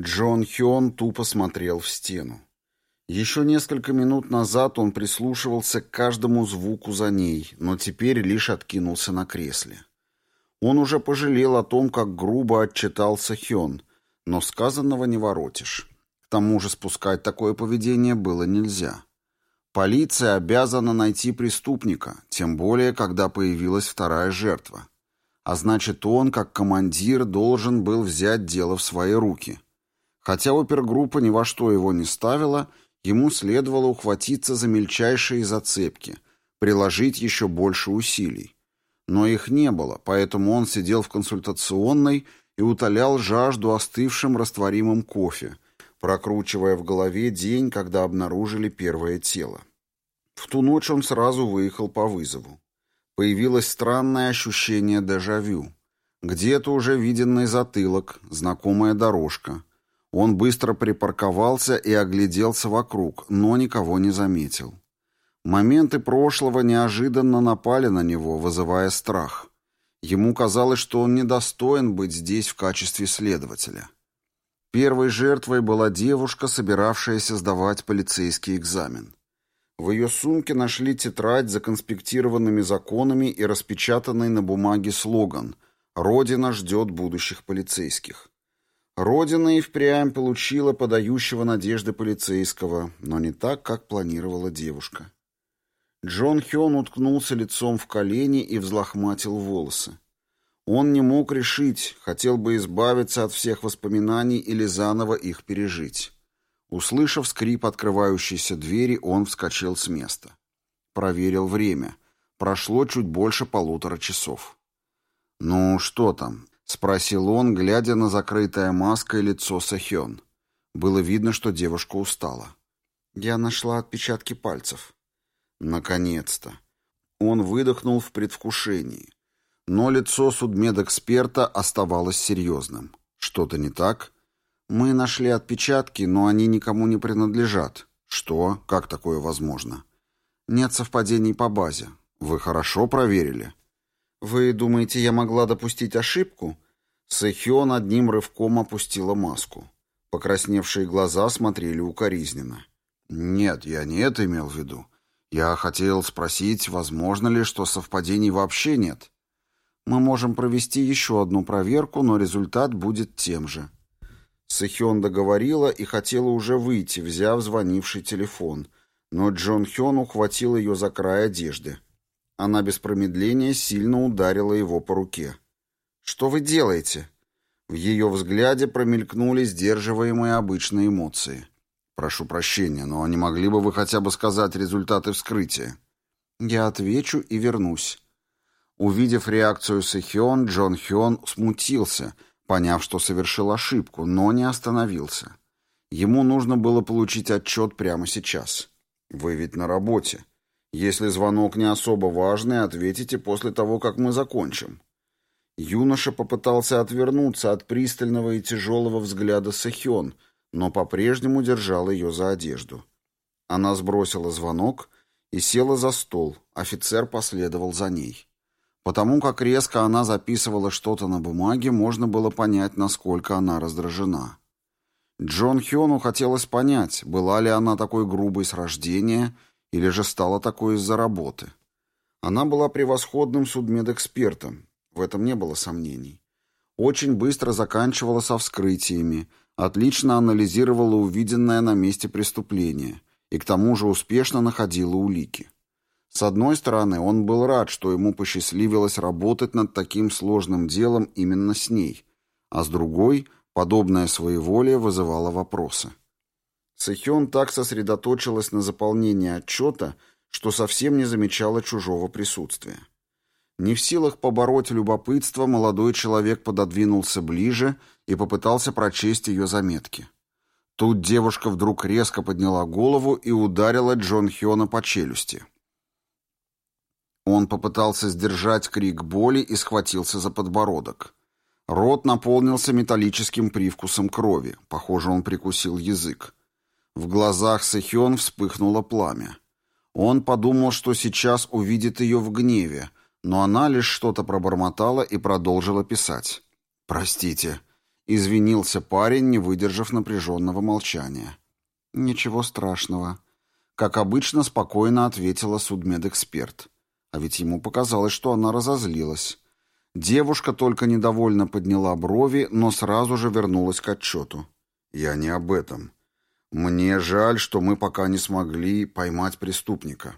Джон Хён тупо смотрел в стену. Еще несколько минут назад он прислушивался к каждому звуку за ней, но теперь лишь откинулся на кресле. Он уже пожалел о том, как грубо отчитался Хён, но сказанного не воротишь. К тому же спускать такое поведение было нельзя. Полиция обязана найти преступника, тем более, когда появилась вторая жертва. А значит, он, как командир, должен был взять дело в свои руки. Хотя опергруппа ни во что его не ставила, ему следовало ухватиться за мельчайшие зацепки, приложить еще больше усилий. Но их не было, поэтому он сидел в консультационной и утолял жажду остывшим растворимым кофе, прокручивая в голове день, когда обнаружили первое тело. В ту ночь он сразу выехал по вызову. Появилось странное ощущение дежавю. Где-то уже виденный затылок, знакомая дорожка. Он быстро припарковался и огляделся вокруг, но никого не заметил. Моменты прошлого неожиданно напали на него, вызывая страх. Ему казалось, что он недостоин быть здесь в качестве следователя. Первой жертвой была девушка, собиравшаяся сдавать полицейский экзамен. В ее сумке нашли тетрадь законспектированными законами и распечатанный на бумаге слоган «Родина ждет будущих полицейских». Родина и впрямь получила подающего надежды полицейского, но не так, как планировала девушка. Джон Хён уткнулся лицом в колени и взлохматил волосы. Он не мог решить, хотел бы избавиться от всех воспоминаний или заново их пережить. Услышав скрип открывающейся двери, он вскочил с места. Проверил время. Прошло чуть больше полутора часов. «Ну, что там?» — спросил он, глядя на закрытое маской лицо Сахён. Было видно, что девушка устала. «Я нашла отпечатки пальцев». «Наконец-то!» Он выдохнул в предвкушении. Но лицо судмедэксперта оставалось серьезным. «Что-то не так?» Мы нашли отпечатки, но они никому не принадлежат. Что? Как такое возможно? Нет совпадений по базе. Вы хорошо проверили? Вы думаете, я могла допустить ошибку? Сэхён одним рывком опустила маску. Покрасневшие глаза смотрели укоризненно. Нет, я не это имел в виду. Я хотел спросить, возможно ли, что совпадений вообще нет. Мы можем провести еще одну проверку, но результат будет тем же. Сэхён договорила и хотела уже выйти, взяв звонивший телефон, но Джон Хён ухватил ее за край одежды. Она без промедления сильно ударила его по руке. «Что вы делаете?» В ее взгляде промелькнули сдерживаемые обычные эмоции. «Прошу прощения, но не могли бы вы хотя бы сказать результаты вскрытия?» «Я отвечу и вернусь». Увидев реакцию Сэхён, Джон Хён смутился — поняв, что совершил ошибку, но не остановился. Ему нужно было получить отчет прямо сейчас. «Вы ведь на работе. Если звонок не особо важный, ответите после того, как мы закончим». Юноша попытался отвернуться от пристального и тяжелого взгляда Сэхён, но по-прежнему держал ее за одежду. Она сбросила звонок и села за стол. Офицер последовал за ней. Потому как резко она записывала что-то на бумаге, можно было понять, насколько она раздражена. Джон Хёну хотелось понять, была ли она такой грубой с рождения или же стала такой из-за работы. Она была превосходным судмедэкспертом, в этом не было сомнений. Очень быстро заканчивала со вскрытиями, отлично анализировала увиденное на месте преступления и к тому же успешно находила улики. С одной стороны, он был рад, что ему посчастливилось работать над таким сложным делом именно с ней, а с другой, подобное своеволие вызывало вопросы. Сэхён так сосредоточилась на заполнении отчета, что совсем не замечала чужого присутствия. Не в силах побороть любопытство, молодой человек пододвинулся ближе и попытался прочесть ее заметки. Тут девушка вдруг резко подняла голову и ударила Джон Хёна по челюсти. Он попытался сдержать крик боли и схватился за подбородок. Рот наполнился металлическим привкусом крови. Похоже, он прикусил язык. В глазах Сэхён вспыхнуло пламя. Он подумал, что сейчас увидит ее в гневе, но она лишь что-то пробормотала и продолжила писать. «Простите». Извинился парень, не выдержав напряженного молчания. «Ничего страшного», — как обычно спокойно ответила судмедэксперт. А ведь ему показалось, что она разозлилась. Девушка только недовольно подняла брови, но сразу же вернулась к отчету. «Я не об этом. Мне жаль, что мы пока не смогли поймать преступника».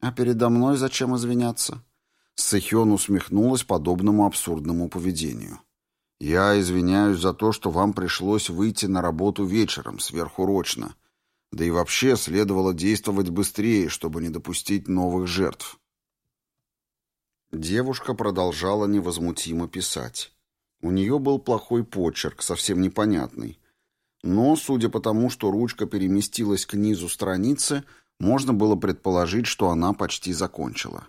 «А передо мной зачем извиняться?» Сэхён усмехнулась подобному абсурдному поведению. «Я извиняюсь за то, что вам пришлось выйти на работу вечером, сверхурочно. Да и вообще следовало действовать быстрее, чтобы не допустить новых жертв». Девушка продолжала невозмутимо писать. У нее был плохой почерк, совсем непонятный. Но, судя по тому, что ручка переместилась к низу страницы, можно было предположить, что она почти закончила.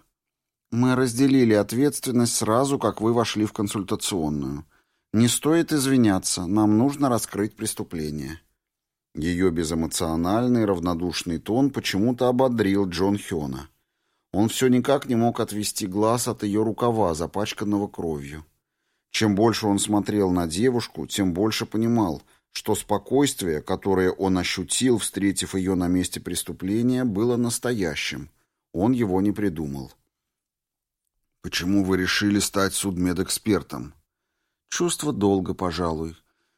«Мы разделили ответственность сразу, как вы вошли в консультационную. Не стоит извиняться, нам нужно раскрыть преступление». Ее безэмоциональный, равнодушный тон почему-то ободрил Джон Хёна. Он все никак не мог отвести глаз от ее рукава, запачканного кровью. Чем больше он смотрел на девушку, тем больше понимал, что спокойствие, которое он ощутил, встретив ее на месте преступления, было настоящим. Он его не придумал. «Почему вы решили стать судмедэкспертом?» «Чувство долга, пожалуй.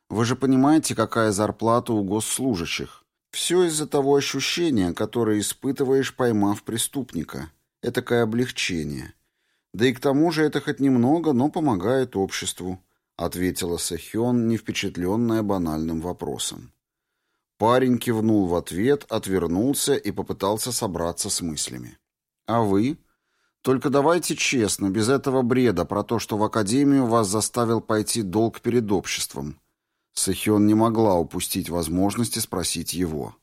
Вы же понимаете, какая зарплата у госслужащих. Все из-за того ощущения, которое испытываешь, поймав преступника» этакое облегчение. Да и к тому же это хоть немного, но помогает обществу, ответила Сэхён, не впечатленная банальным вопросом. Парень кивнул в ответ, отвернулся и попытался собраться с мыслями. «А вы? Только давайте честно, без этого бреда про то, что в академию вас заставил пойти долг перед обществом». Сэхён не могла упустить возможности спросить его.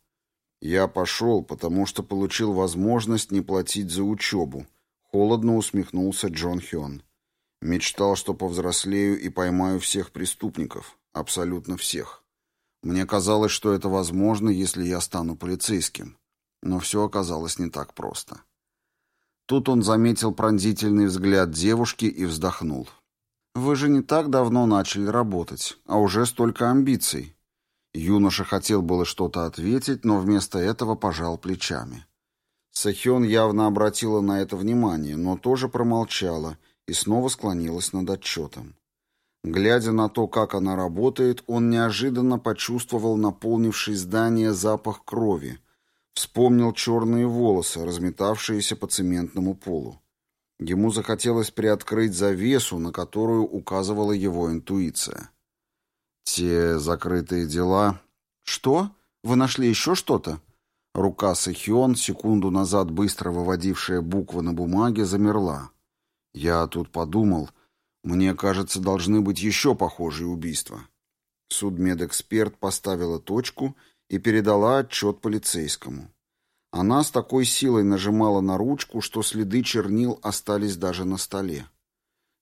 «Я пошел, потому что получил возможность не платить за учебу», — холодно усмехнулся Джон Хён. «Мечтал, что повзрослею и поймаю всех преступников. Абсолютно всех. Мне казалось, что это возможно, если я стану полицейским. Но все оказалось не так просто». Тут он заметил пронзительный взгляд девушки и вздохнул. «Вы же не так давно начали работать, а уже столько амбиций. Юноша хотел было что-то ответить, но вместо этого пожал плечами. Сахён явно обратила на это внимание, но тоже промолчала и снова склонилась над отчетом. Глядя на то, как она работает, он неожиданно почувствовал наполнивший здание запах крови, вспомнил черные волосы, разметавшиеся по цементному полу. Ему захотелось приоткрыть завесу, на которую указывала его интуиция. «Те закрытые дела...» «Что? Вы нашли еще что-то?» Рука Сахион, секунду назад быстро выводившая буквы на бумаге, замерла. «Я тут подумал. Мне кажется, должны быть еще похожие убийства». Судмедэксперт поставила точку и передала отчет полицейскому. Она с такой силой нажимала на ручку, что следы чернил остались даже на столе.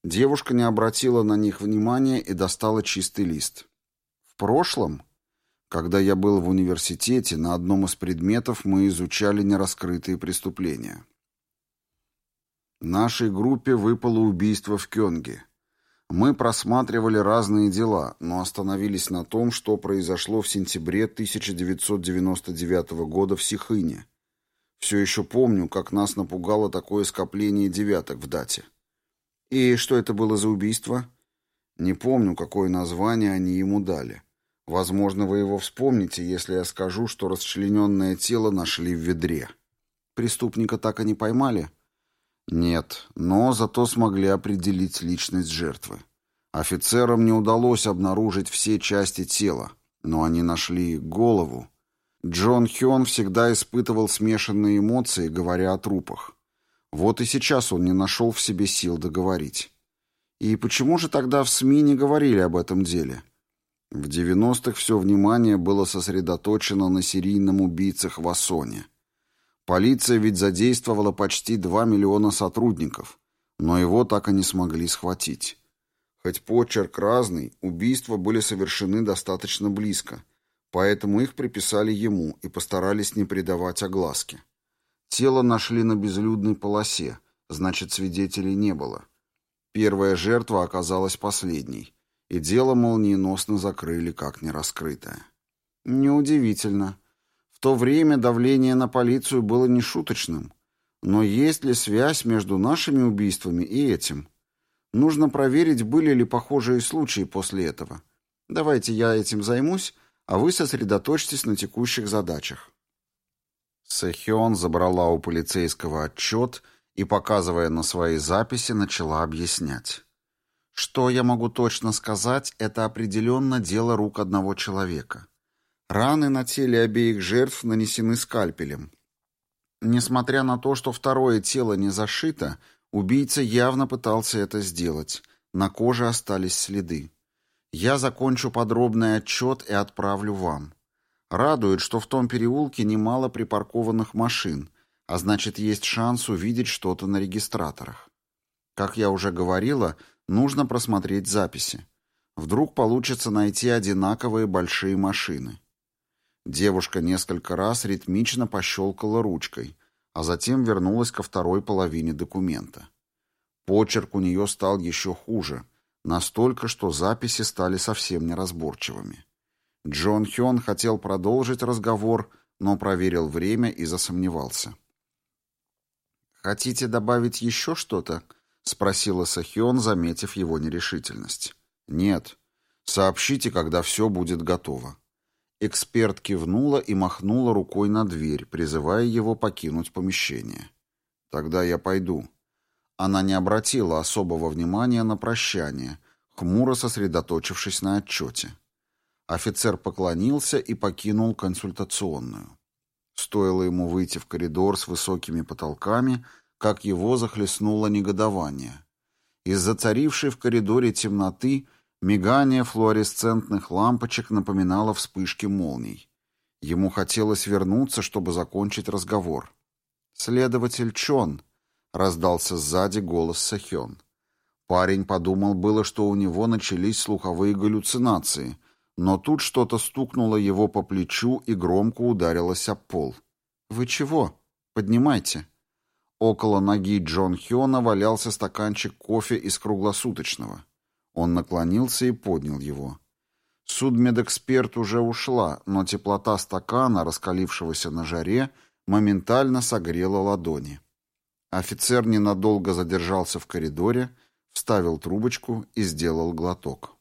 Девушка не обратила на них внимания и достала чистый лист. В прошлом, когда я был в университете, на одном из предметов мы изучали нераскрытые преступления. Нашей группе выпало убийство в Кёнге. Мы просматривали разные дела, но остановились на том, что произошло в сентябре 1999 года в Сихыне. Все еще помню, как нас напугало такое скопление девяток в дате. И что это было за убийство? Не помню, какое название они ему дали. Возможно, вы его вспомните, если я скажу, что расчлененное тело нашли в ведре. Преступника так и не поймали? Нет, но зато смогли определить личность жертвы. Офицерам не удалось обнаружить все части тела, но они нашли голову. Джон Хён всегда испытывал смешанные эмоции, говоря о трупах. Вот и сейчас он не нашел в себе сил договорить. И почему же тогда в СМИ не говорили об этом деле? В 90-х все внимание было сосредоточено на серийном убийце Хвасоне. Полиция ведь задействовала почти 2 миллиона сотрудников, но его так и не смогли схватить. Хоть почерк разный, убийства были совершены достаточно близко, поэтому их приписали ему и постарались не придавать огласке. Тело нашли на безлюдной полосе, значит, свидетелей не было. Первая жертва оказалась последней. и дело молниеносно закрыли как нераскрытое. Неудивительно. В то время давление на полицию было нешуточным. Но есть ли связь между нашими убийствами и этим? Нужно проверить, были ли похожие случаи после этого. Давайте я этим займусь, а вы сосредоточьтесь на текущих задачах. Сэхён забрала у полицейского отчет и, показывая на свои записи, начала объяснять. Что я могу точно сказать, это определенно дело рук одного человека. Раны на теле обеих жертв нанесены скальпелем. Несмотря на то, что второе тело не зашито, убийца явно пытался это сделать. На коже остались следы. Я закончу подробный отчет и отправлю вам. Радует, что в том переулке немало припаркованных машин, а значит, есть шанс увидеть что-то на регистраторах. Как я уже говорила, нужно просмотреть записи. Вдруг получится найти одинаковые большие машины. Девушка несколько раз ритмично пощелкала ручкой, а затем вернулась ко второй половине документа. Почерк у нее стал еще хуже, настолько, что записи стали совсем неразборчивыми. Джон Хён хотел продолжить разговор, но проверил время и засомневался. «Хотите добавить еще что-то?» — спросила Сахион, заметив его нерешительность. «Нет. Сообщите, когда все будет готово». Эксперт кивнула и махнула рукой на дверь, призывая его покинуть помещение. «Тогда я пойду». Она не обратила особого внимания на прощание, хмуро сосредоточившись на отчете. Офицер поклонился и покинул консультационную. Стоило ему выйти в коридор с высокими потолками, как его захлестнуло негодование. Из-за царившей в коридоре темноты – Мигание флуоресцентных лампочек напоминало вспышки молний. Ему хотелось вернуться, чтобы закончить разговор. «Следователь Чон», — раздался сзади голос Сахён. Парень подумал было, что у него начались слуховые галлюцинации, но тут что-то стукнуло его по плечу и громко ударилось об пол. «Вы чего? Поднимайте». Около ноги Джон Хёна валялся стаканчик кофе из круглосуточного. Он наклонился и поднял его. Судмедэксперт уже ушла, но теплота стакана, раскалившегося на жаре, моментально согрела ладони. Офицер ненадолго задержался в коридоре, вставил трубочку и сделал глоток.